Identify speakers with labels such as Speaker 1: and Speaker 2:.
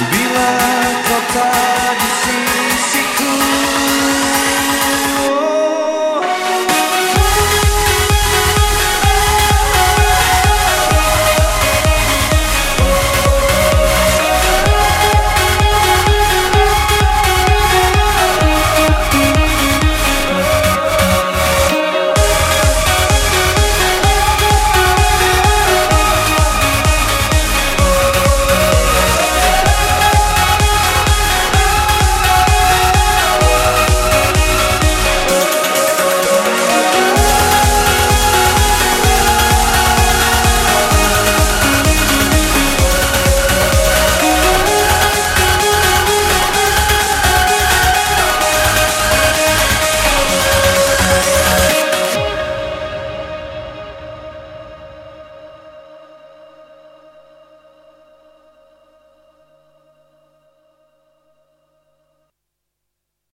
Speaker 1: Bílé to tady